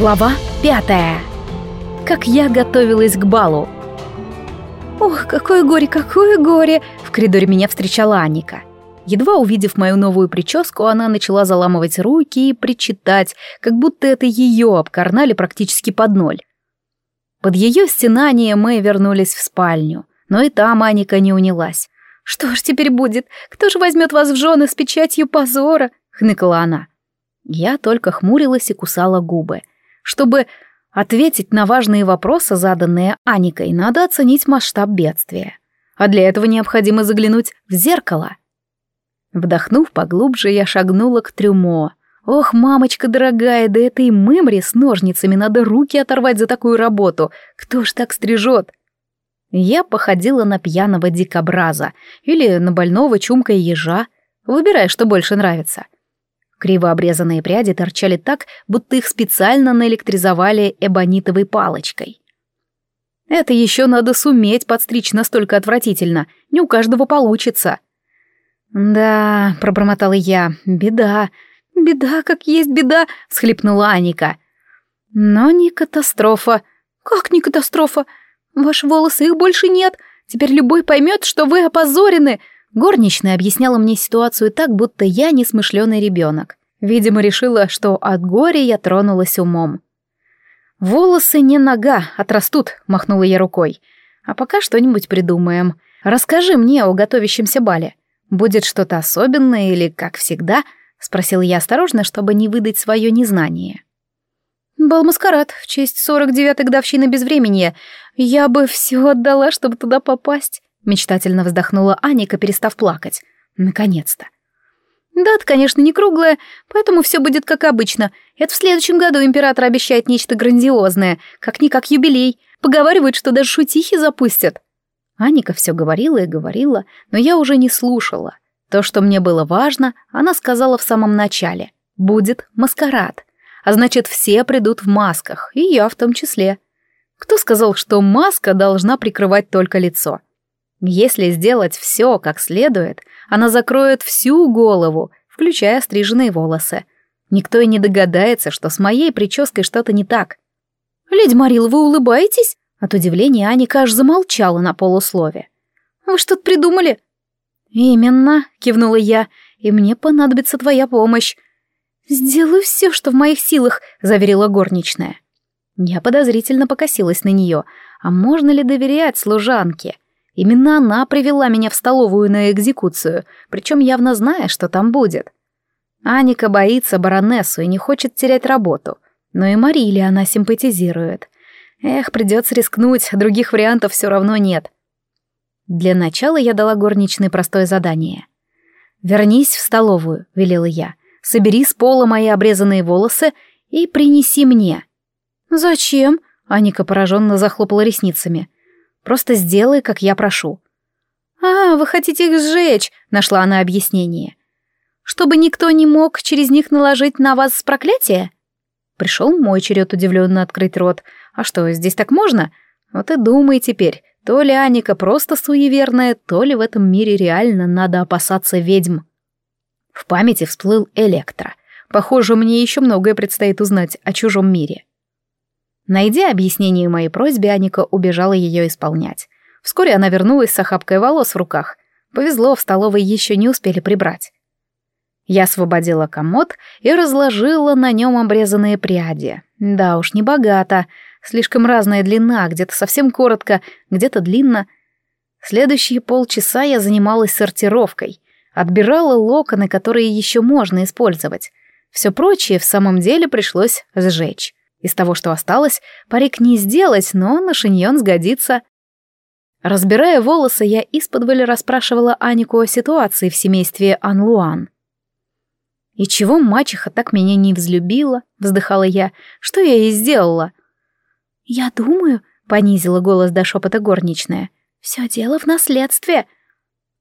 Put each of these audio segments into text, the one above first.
Глава пятая. Как я готовилась к балу. Ох, какое горе, какое горе! В коридоре меня встречала Аника. Едва увидев мою новую прическу, она начала заламывать руки и причитать, как будто это ее обкарнали практически под ноль. Под ее стенание мы вернулись в спальню, но и там Аника не унялась. «Что ж теперь будет? Кто же возьмет вас в жены с печатью позора?» — хныкала она. Я только хмурилась и кусала губы. Чтобы ответить на важные вопросы, заданные Аникой, надо оценить масштаб бедствия. А для этого необходимо заглянуть в зеркало. Вдохнув поглубже, я шагнула к трюмо. Ох, мамочка дорогая, да это и мымре с ножницами надо руки оторвать за такую работу. Кто ж так стрижет? Я походила на пьяного дикобраза или на больного чумкой ежа. Выбирай, что больше нравится. — Криво обрезанные пряди торчали так, будто их специально наэлектризовали эбонитовой палочкой. Это еще надо суметь подстричь настолько отвратительно, не у каждого получится. «Да», — пробормотала я, — «беда, беда, как есть беда», — всхлипнула Аника. «Но не катастрофа». «Как не катастрофа? Ваши волосы, их больше нет. Теперь любой поймет, что вы опозорены. Горничная объясняла мне ситуацию так, будто я несмышленый ребенок. Видимо, решила, что от горя я тронулась умом. «Волосы не нога, отрастут», — махнула я рукой. «А пока что-нибудь придумаем. Расскажи мне о готовящемся бале. Будет что-то особенное или как всегда?» — спросил я осторожно, чтобы не выдать свое незнание. «Бал-маскарад в честь 49-й годовщины безвременья. Я бы все отдала, чтобы туда попасть», — мечтательно вздохнула Аника, перестав плакать. «Наконец-то». Дата, конечно, не круглая, поэтому все будет как обычно. Это в следующем году император обещает нечто грандиозное, как-никак юбилей. Поговаривают, что даже шутихи запустят. Аника все говорила и говорила, но я уже не слушала. То, что мне было важно, она сказала в самом начале. Будет маскарад. А значит, все придут в масках, и я в том числе. Кто сказал, что маска должна прикрывать только лицо? Если сделать все как следует, она закроет всю голову, включая стриженные волосы. Никто и не догадается, что с моей прической что-то не так. «Леди Марил, вы улыбаетесь?» От удивления Аника аж замолчала на полуслове. «Вы что-то придумали?» «Именно», — кивнула я, — «и мне понадобится твоя помощь». «Сделаю все, что в моих силах», — заверила горничная. Я подозрительно покосилась на нее. А можно ли доверять служанке? Именно она привела меня в столовую на экзекуцию, причем явно зная, что там будет. Аника боится баронессу и не хочет терять работу. Но и Мариле она симпатизирует. Эх, придется рискнуть, других вариантов все равно нет. Для начала я дала горничной простое задание. «Вернись в столовую», — велела я. «Собери с пола мои обрезанные волосы и принеси мне». «Зачем?» — Аника пораженно захлопала ресницами. Просто сделай, как я прошу». «А, вы хотите их сжечь?» — нашла она объяснение. «Чтобы никто не мог через них наложить на вас проклятие?» Пришел мой черед удивленно открыть рот. «А что, здесь так можно?» Вот и думай теперь, то ли Аника просто суеверная, то ли в этом мире реально надо опасаться ведьм. В памяти всплыл Электро. Похоже, мне еще многое предстоит узнать о чужом мире. Найдя объяснение моей просьбе, Аника убежала ее исполнять. Вскоре она вернулась с охапкой волос в руках. Повезло, в столовой еще не успели прибрать. Я освободила комод и разложила на нем обрезанные пряди. Да уж, не богато. Слишком разная длина, где-то совсем коротко, где-то длинно. Следующие полчаса я занималась сортировкой. Отбирала локоны, которые еще можно использовать. Все прочее в самом деле пришлось сжечь. Из того, что осталось, парик не сделать, но на шиньон сгодится. Разбирая волосы, я исподволь расспрашивала Анику о ситуации в семействе Анлуан. «И чего мачеха так меня не взлюбила?» — вздыхала я. «Что я ей сделала?» «Я думаю», — понизила голос до шепота горничная, — «все дело в наследстве».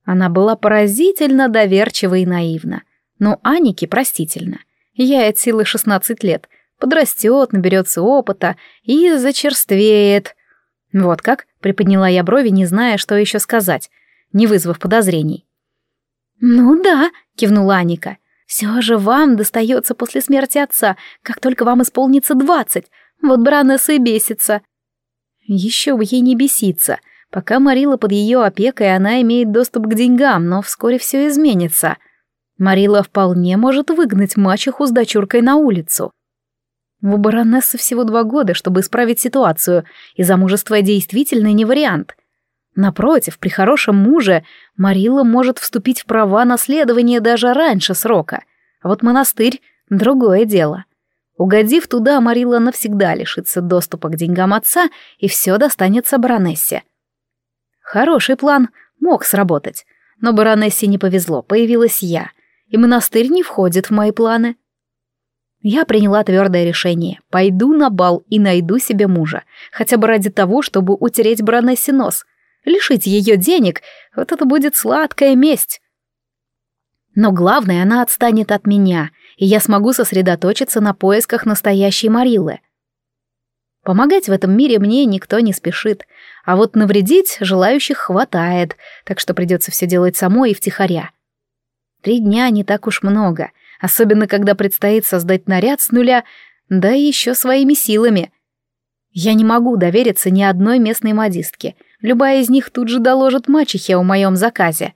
Она была поразительно доверчива и наивна. Но Анике простительно. Я от силы шестнадцать лет — подрастет, наберется опыта и зачерствеет. Вот как, приподняла я брови, не зная, что еще сказать, не вызвав подозрений. «Ну да», — кивнула Аника, — Все же вам достается после смерти отца, как только вам исполнится двадцать. Вот баронесса и бесится. Еще бы ей не беситься. Пока Марила под ее опекой, она имеет доступ к деньгам, но вскоре все изменится. Марила вполне может выгнать мачеху с дочуркой на улицу. У баронессы всего два года, чтобы исправить ситуацию, и замужество действительно не вариант. Напротив, при хорошем муже Марила может вступить в права наследования даже раньше срока. А вот монастырь — другое дело. Угодив туда, Марила навсегда лишится доступа к деньгам отца, и все достанется баронессе. Хороший план, мог сработать. Но баронессе не повезло, появилась я, и монастырь не входит в мои планы. Я приняла твердое решение. Пойду на бал и найду себе мужа. Хотя бы ради того, чтобы утереть баронессе нос. Лишить ее денег — вот это будет сладкая месть. Но главное, она отстанет от меня, и я смогу сосредоточиться на поисках настоящей Марилы. Помогать в этом мире мне никто не спешит, а вот навредить желающих хватает, так что придется все делать самой и втихаря. Три дня не так уж много, особенно когда предстоит создать наряд с нуля, да еще своими силами. Я не могу довериться ни одной местной модистке, любая из них тут же доложит мачехе о моем заказе.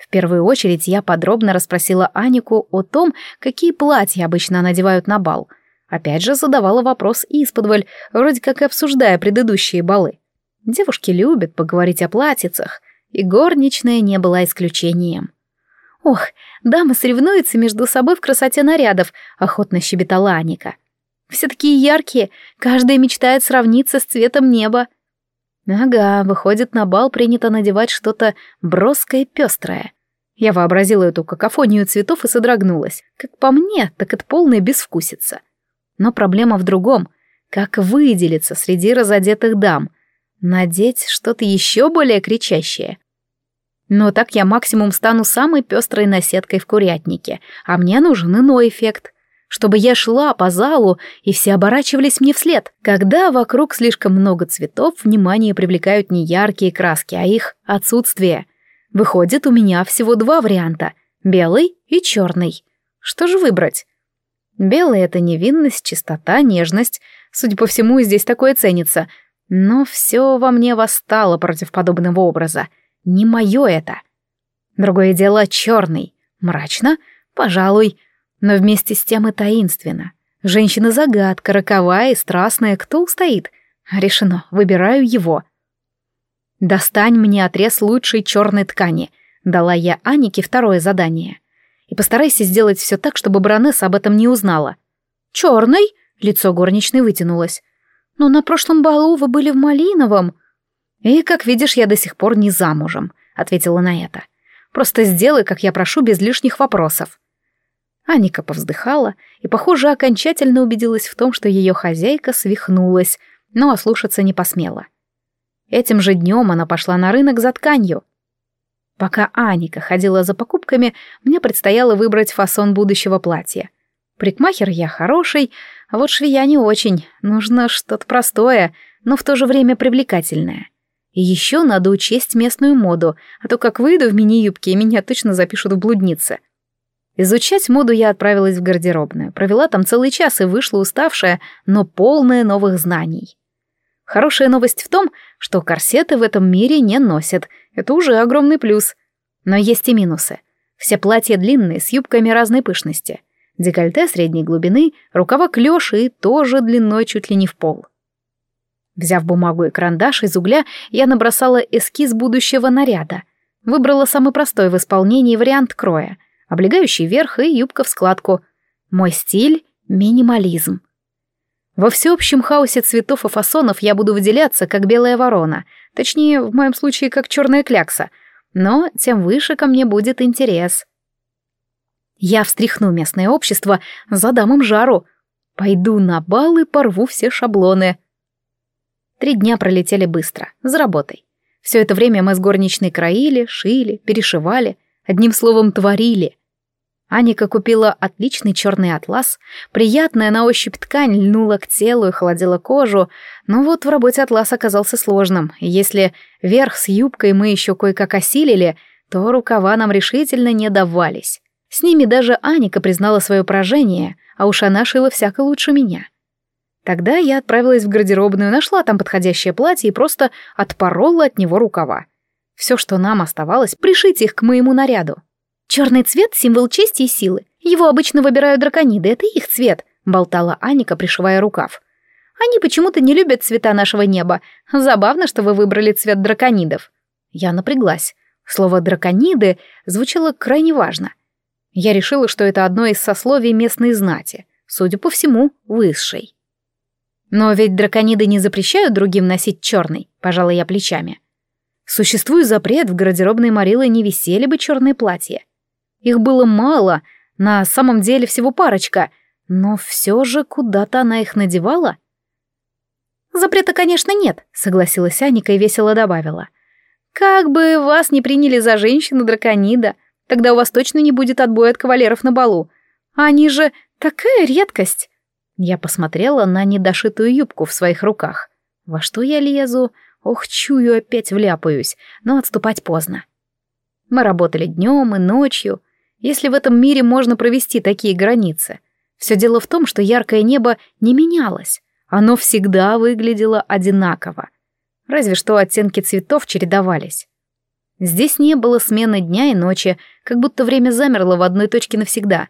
В первую очередь я подробно расспросила Анику о том, какие платья обычно надевают на бал. Опять же задавала вопрос исподволь, вроде как обсуждая предыдущие балы. Девушки любят поговорить о платьицах, и горничная не была исключением. «Ох, дамы соревнуются между собой в красоте нарядов», — охотно щебетала Аника. «Все такие яркие, каждая мечтает сравниться с цветом неба». «Ага, выходит, на бал принято надевать что-то броское пестрое». Я вообразила эту какофонию цветов и содрогнулась. Как по мне, так это полная безвкусица. Но проблема в другом. Как выделиться среди разодетых дам? Надеть что-то еще более кричащее? Но так я максимум стану самой пестрой наседкой в курятнике, а мне нужен иной эффект. Чтобы я шла по залу, и все оборачивались мне вслед. Когда вокруг слишком много цветов, внимание привлекают не яркие краски, а их отсутствие. Выходит, у меня всего два варианта — белый и черный. Что же выбрать? Белый — это невинность, чистота, нежность. Судя по всему, здесь такое ценится. Но все во мне восстало против подобного образа — не мое это. Другое дело черный. Мрачно? Пожалуй. Но вместе с тем и таинственно. Женщина-загадка, роковая и страстная. Кто устоит? Решено. Выбираю его. «Достань мне отрез лучшей черной ткани», — дала я Анике второе задание. «И постарайся сделать все так, чтобы баронесса об этом не узнала». «Черный?» — лицо горничной вытянулось. «Но на прошлом балу вы были в малиновом». «И, как видишь, я до сих пор не замужем», — ответила на это. «Просто сделай, как я прошу, без лишних вопросов». Аника повздыхала и, похоже, окончательно убедилась в том, что ее хозяйка свихнулась, но ослушаться не посмела. Этим же днем она пошла на рынок за тканью. Пока Аника ходила за покупками, мне предстояло выбрать фасон будущего платья. Прикмахер я хороший, а вот швея не очень. Нужно что-то простое, но в то же время привлекательное. И еще надо учесть местную моду, а то как выйду в мини-юбке, меня точно запишут в блуднице. Изучать моду я отправилась в гардеробную, провела там целый час и вышла уставшая, но полная новых знаний. Хорошая новость в том, что корсеты в этом мире не носят, это уже огромный плюс. Но есть и минусы. Все платья длинные, с юбками разной пышности. Декольте средней глубины, рукава клёши и тоже длиной чуть ли не в пол. Взяв бумагу и карандаш из угля, я набросала эскиз будущего наряда. Выбрала самый простой в исполнении вариант кроя. Облегающий верх и юбка в складку. Мой стиль — минимализм. Во всеобщем хаосе цветов и фасонов я буду выделяться, как белая ворона. Точнее, в моем случае, как черная клякса. Но тем выше ко мне будет интерес. Я встряхну местное общество, задам им жару. Пойду на бал и порву все шаблоны. Три дня пролетели быстро, за работой. Все это время мы с горничной краили, шили, перешивали, одним словом, творили. Аника купила отличный черный атлас, приятная на ощупь ткань льнула к телу и холодила кожу, но вот в работе атлас оказался сложным, и если верх с юбкой мы еще кое-как осилили, то рукава нам решительно не давались. С ними даже Аника признала свое поражение, а уж она шила всяко лучше меня. Тогда я отправилась в гардеробную, нашла там подходящее платье и просто отпорола от него рукава. Все, что нам оставалось, пришить их к моему наряду. Черный цвет — символ чести и силы. Его обычно выбирают дракониды, это их цвет, болтала Аника, пришивая рукав. Они почему-то не любят цвета нашего неба. Забавно, что вы выбрали цвет драконидов. Я напряглась. Слово «дракониды» звучало крайне важно. Я решила, что это одно из сословий местной знати, судя по всему, высшей. Но ведь дракониды не запрещают другим носить черный, пожала я плечами. Существует запрет, в гардеробной Марилы не висели бы черные платья. Их было мало, на самом деле всего парочка, но все же куда-то она их надевала. «Запрета, конечно, нет», — согласилась Аника и весело добавила. «Как бы вас не приняли за женщину-драконида, тогда у вас точно не будет отбоя от кавалеров на балу. Они же такая редкость!» Я посмотрела на недошитую юбку в своих руках. Во что я лезу? Ох, чую, опять вляпаюсь, но отступать поздно. Мы работали днем и ночью. Если в этом мире можно провести такие границы. Все дело в том, что яркое небо не менялось. Оно всегда выглядело одинаково. Разве что оттенки цветов чередовались. Здесь не было смены дня и ночи, как будто время замерло в одной точке навсегда.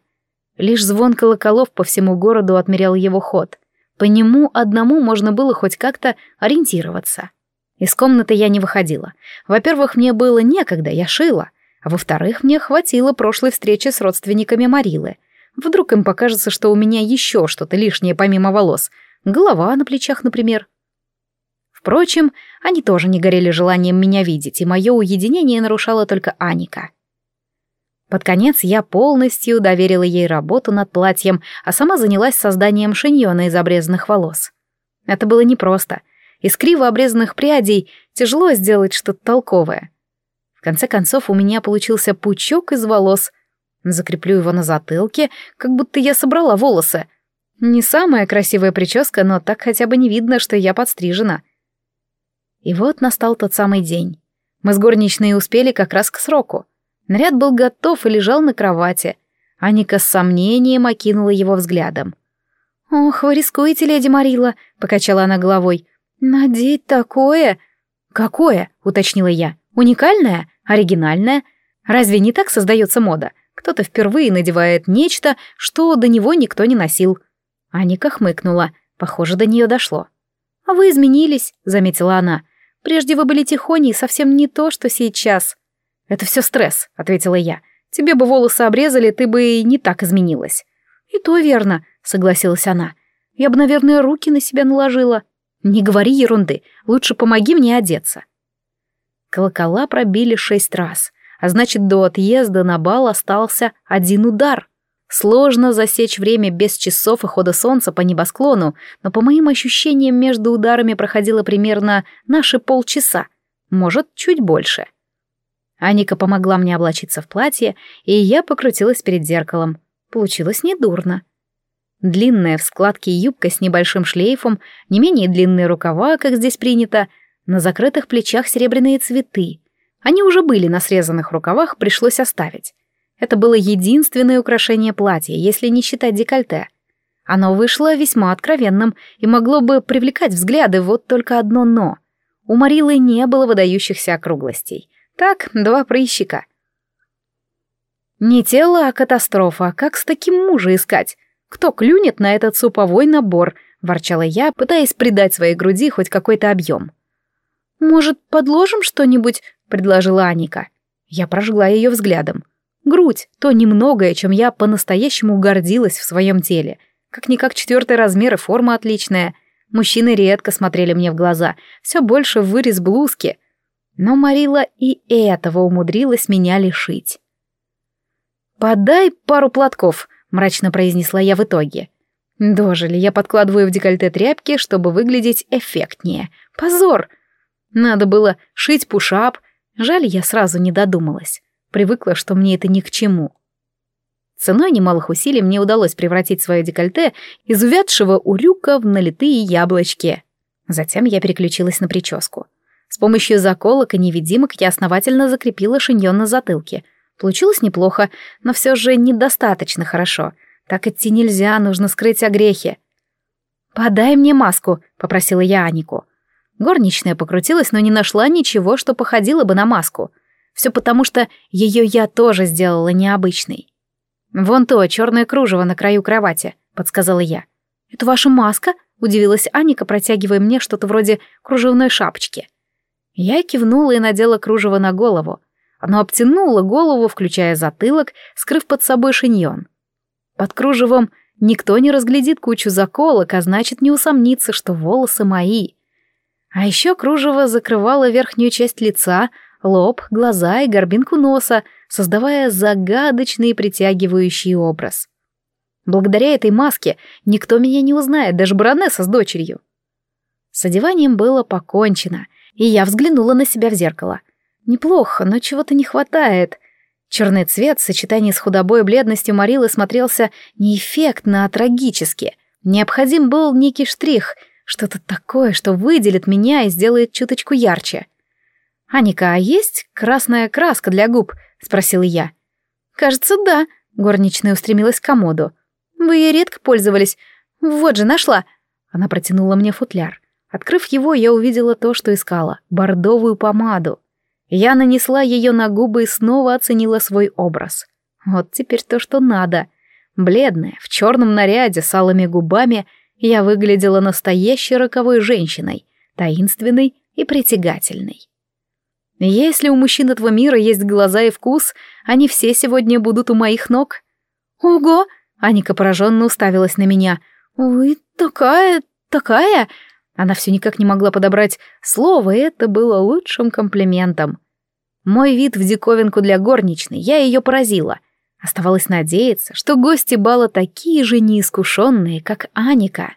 Лишь звон колоколов по всему городу отмерял его ход. По нему одному можно было хоть как-то ориентироваться. Из комнаты я не выходила. Во-первых, мне было некогда, я шила. А во-вторых, мне хватило прошлой встречи с родственниками Марилы. Вдруг им покажется, что у меня еще что-то лишнее помимо волос. Голова на плечах, например. Впрочем, они тоже не горели желанием меня видеть, и мое уединение нарушало только Аника. Под конец я полностью доверила ей работу над платьем, а сама занялась созданием шиньона из обрезанных волос. Это было непросто. Из криво обрезанных прядей тяжело сделать что-то толковое. В конце концов, у меня получился пучок из волос. Закреплю его на затылке, как будто я собрала волосы. Не самая красивая прическа, но так хотя бы не видно, что я подстрижена. И вот настал тот самый день. Мы с горничной успели как раз к сроку. Наряд был готов и лежал на кровати. Аника с сомнением окинула его взглядом. «Ох, вы рискуете, леди Марила», — покачала она головой. «Надеть такое...» «Какое?» — уточнила я. «Уникальное? Оригинальное? Разве не так создается мода? Кто-то впервые надевает нечто, что до него никто не носил». Аника хмыкнула. Похоже, до нее дошло. «А вы изменились», — заметила она. «Прежде вы были тихоней, совсем не то, что сейчас». «Это все стресс», — ответила я. «Тебе бы волосы обрезали, ты бы и не так изменилась». «И то верно», — согласилась она. «Я бы, наверное, руки на себя наложила». «Не говори ерунды, лучше помоги мне одеться». Колокола пробили шесть раз, а значит, до отъезда на бал остался один удар. Сложно засечь время без часов и хода солнца по небосклону, но по моим ощущениям между ударами проходило примерно наши полчаса, может, чуть больше. Аника помогла мне облачиться в платье, и я покрутилась перед зеркалом. Получилось недурно. Длинная в складке юбка с небольшим шлейфом, не менее длинные рукава, как здесь принято, на закрытых плечах серебряные цветы. Они уже были на срезанных рукавах, пришлось оставить. Это было единственное украшение платья, если не считать декольте. Оно вышло весьма откровенным и могло бы привлекать взгляды, вот только одно «но». У Марилы не было выдающихся округлостей. Так, два прыщика. Не тело, а катастрофа. Как с таким мужа искать? Кто клюнет на этот суповой набор? Ворчала я, пытаясь придать своей груди хоть какой-то объем. «Может, подложим что-нибудь?» — предложила Аника. Я прожгла ее взглядом. Грудь — то немногое, чем я по-настоящему гордилась в своем теле. Как-никак четвертый размер и форма отличная. Мужчины редко смотрели мне в глаза, все больше вырез блузки — но Марила и этого умудрилась меня лишить. «Подай пару платков», — мрачно произнесла я в итоге. Дожили, я подкладываю в декольте тряпки, чтобы выглядеть эффектнее. Позор! Надо было шить пушап. Жаль, я сразу не додумалась. Привыкла, что мне это ни к чему. Ценой немалых усилий мне удалось превратить свое декольте из увядшего урюка в налитые яблочки. Затем я переключилась на прическу. С помощью заколок и невидимок я основательно закрепила шиньон на затылке. Получилось неплохо, но все же недостаточно хорошо. Так идти нельзя, нужно скрыть огрехи. «Подай мне маску», — попросила я Анику. Горничная покрутилась, но не нашла ничего, что походило бы на маску. Все потому, что ее я тоже сделала необычной. «Вон то, черное кружево на краю кровати», — подсказала я. «Это ваша маска?» — удивилась Аника, протягивая мне что-то вроде кружевной шапочки. Я кивнула и надела кружево на голову. Оно обтянуло голову, включая затылок, скрыв под собой шиньон. Под кружевом никто не разглядит кучу заколок, а значит, не усомнится, что волосы мои. А еще кружево закрывало верхнюю часть лица, лоб, глаза и горбинку носа, создавая загадочный притягивающий образ. Благодаря этой маске никто меня не узнает, даже баронесса с дочерью. С одеванием было покончено, и я взглянула на себя в зеркало. Неплохо, но чего-то не хватает. Черный цвет в сочетании с худобой и бледностью Марилы смотрелся не эффектно, а трагически. Необходим был некий штрих — что-то такое, что выделит меня и сделает чуточку ярче. «Аника, а есть красная краска для губ?» — спросила я. «Кажется, да», — горничная устремилась к комоду. «Вы ей редко пользовались. Вот же, нашла». Она протянула мне футляр. Открыв его, я увидела то, что искала — бордовую помаду. Я нанесла ее на губы и снова оценила свой образ. Вот теперь то, что надо. Бледная, в черном наряде, с алыми губами — я выглядела настоящей роковой женщиной, таинственной и притягательной. Если у мужчин этого мира есть глаза и вкус, они все сегодня будут у моих ног. Ого! Аника пораженно уставилась на меня. Вы такая, такая... Она все никак не могла подобрать слово, и это было лучшим комплиментом. Мой вид в диковинку для горничной, я ее поразила. Оставалось надеяться, что гости бала такие же неискушенные, как Аника.